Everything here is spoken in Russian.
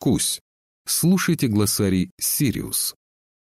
Кусь. Слушайте глоссарий «Сириус».